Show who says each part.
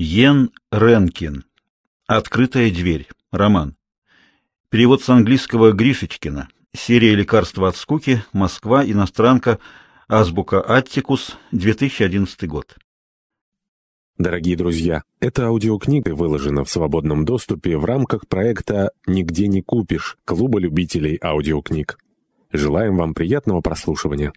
Speaker 1: Йен Ренкин. Открытая дверь. Роман. Перевод с английского Гришечкина. Серия «Лекарства от скуки». Москва. Иностранка. Азбука Аттикус. 2011 год.
Speaker 2: Дорогие друзья, эта аудиокнига выложена в свободном доступе в рамках проекта «Нигде не купишь» Клуба любителей аудиокниг. Желаем вам приятного прослушивания.